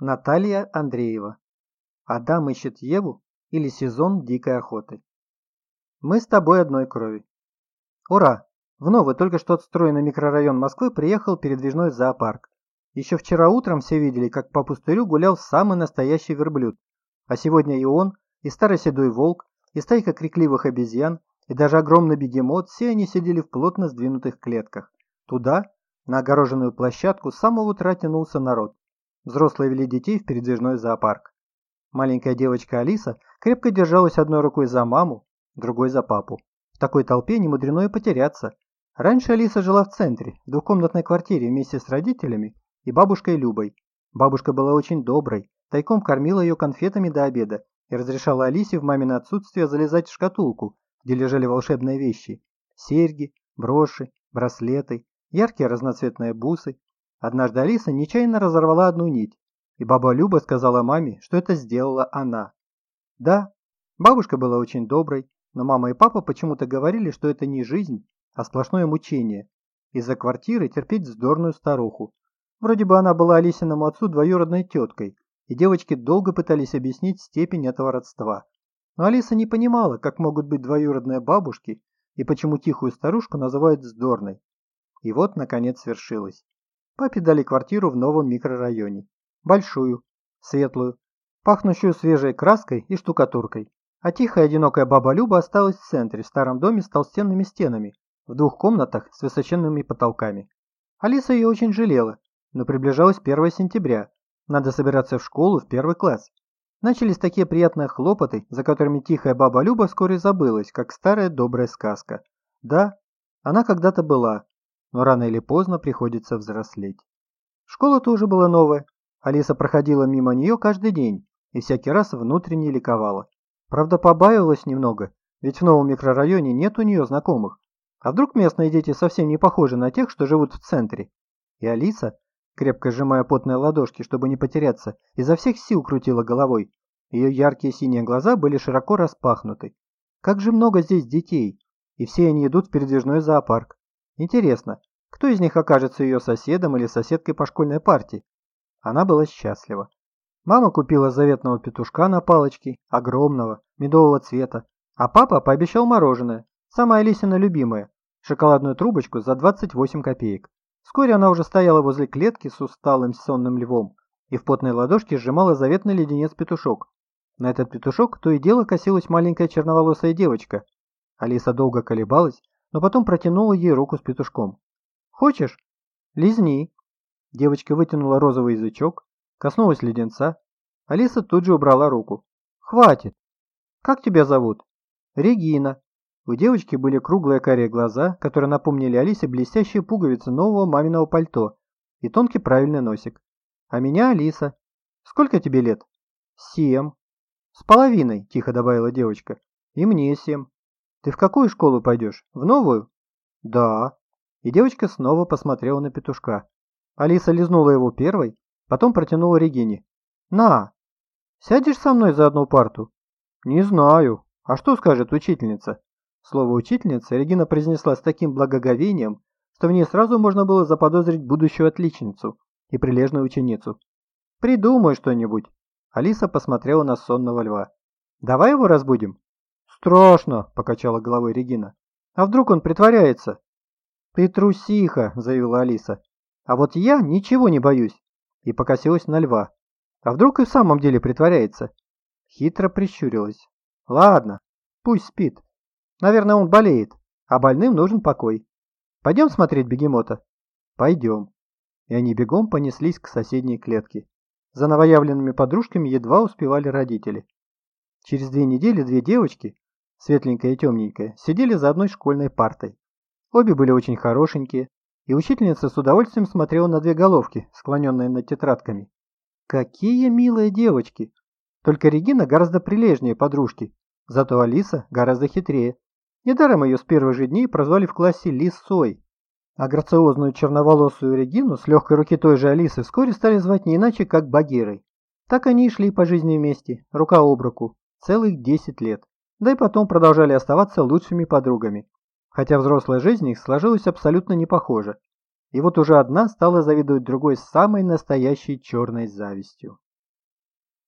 Наталья Андреева. Адам ищет Еву или сезон дикой охоты. Мы с тобой одной крови. Ура! В новый, только что отстроенный микрорайон Москвы приехал передвижной зоопарк. Еще вчера утром все видели, как по пустырю гулял самый настоящий верблюд. А сегодня и он, и старый седой волк, и стайка крикливых обезьян, и даже огромный бегемот, все они сидели в плотно сдвинутых клетках. Туда, на огороженную площадку, с самого утра тянулся народ. Взрослые вели детей в передвижной зоопарк. Маленькая девочка Алиса крепко держалась одной рукой за маму, другой за папу. В такой толпе не мудрено и потеряться. Раньше Алиса жила в центре, в двухкомнатной квартире вместе с родителями и бабушкой Любой. Бабушка была очень доброй, тайком кормила ее конфетами до обеда и разрешала Алисе в мамино отсутствие залезать в шкатулку, где лежали волшебные вещи. Серьги, броши, браслеты, яркие разноцветные бусы, Однажды Алиса нечаянно разорвала одну нить, и баба Люба сказала маме, что это сделала она. Да, бабушка была очень доброй, но мама и папа почему-то говорили, что это не жизнь, а сплошное мучение. Из-за квартиры терпеть вздорную старуху. Вроде бы она была Алисиному отцу двоюродной теткой, и девочки долго пытались объяснить степень этого родства. Но Алиса не понимала, как могут быть двоюродные бабушки и почему тихую старушку называют вздорной. И вот, наконец, свершилось. Папе дали квартиру в новом микрорайоне. Большую, светлую, пахнущую свежей краской и штукатуркой. А тихая одинокая баба Люба осталась в центре, в старом доме с толстенными стенами, в двух комнатах с высоченными потолками. Алиса ее очень жалела, но приближалось 1 сентября. Надо собираться в школу в первый класс. Начались такие приятные хлопоты, за которыми тихая баба Люба вскоре забылась, как старая добрая сказка. Да, она когда-то была, но рано или поздно приходится взрослеть. Школа тоже была новая. Алиса проходила мимо нее каждый день и всякий раз внутренне ликовала. Правда, побаивалась немного, ведь в новом микрорайоне нет у нее знакомых. А вдруг местные дети совсем не похожи на тех, что живут в центре? И Алиса, крепко сжимая потные ладошки, чтобы не потеряться, изо всех сил крутила головой. Ее яркие синие глаза были широко распахнуты. Как же много здесь детей, и все они идут в передвижной зоопарк. Интересно, кто из них окажется ее соседом или соседкой по школьной партии? Она была счастлива. Мама купила заветного петушка на палочке, огромного, медового цвета, а папа пообещал мороженое, самое Алисина любимое, шоколадную трубочку за 28 копеек. Вскоре она уже стояла возле клетки с усталым сонным львом и в потной ладошке сжимала заветный леденец-петушок. На этот петушок то и дело косилась маленькая черноволосая девочка. Алиса долго колебалась, но потом протянула ей руку с петушком. «Хочешь? Лизни!» Девочка вытянула розовый язычок, коснулась леденца. Алиса тут же убрала руку. «Хватит! Как тебя зовут?» «Регина». У девочки были круглые карие глаза, которые напомнили Алисе блестящие пуговицы нового маминого пальто и тонкий правильный носик. «А меня Алиса. Сколько тебе лет?» «Семь». «С половиной», – тихо добавила девочка. «И мне семь». «Ты в какую школу пойдешь? В новую?» «Да». И девочка снова посмотрела на петушка. Алиса лизнула его первой, потом протянула Регине. «На! Сядешь со мной за одну парту?» «Не знаю. А что скажет учительница?» Слово «учительница» Регина произнесла с таким благоговением, что в ней сразу можно было заподозрить будущую отличницу и прилежную ученицу. «Придумай что-нибудь!» Алиса посмотрела на сонного льва. «Давай его разбудим?» «Страшно!» – покачала головой Регина. «А вдруг он притворяется?» «Ты трусиха!» – заявила Алиса. «А вот я ничего не боюсь!» И покосилась на льва. «А вдруг и в самом деле притворяется?» Хитро прищурилась. «Ладно, пусть спит. Наверное, он болеет, а больным нужен покой. Пойдем смотреть бегемота?» «Пойдем». И они бегом понеслись к соседней клетке. За новоявленными подружками едва успевали родители. Через две недели две девочки, светленькая и темненькая, сидели за одной школьной партой. Обе были очень хорошенькие, и учительница с удовольствием смотрела на две головки, склоненные над тетрадками. Какие милые девочки! Только Регина гораздо прилежнее подружки, зато Алиса гораздо хитрее. Недаром ее с первых же дней прозвали в классе Лисой. А грациозную черноволосую Регину с легкой руки той же Алисы вскоре стали звать не иначе, как Багирой. Так они и шли по жизни вместе, рука об руку, целых 10 лет да и потом продолжали оставаться лучшими подругами, хотя взрослая жизнь их сложилась абсолютно не похоже. И вот уже одна стала завидовать другой самой настоящей черной завистью.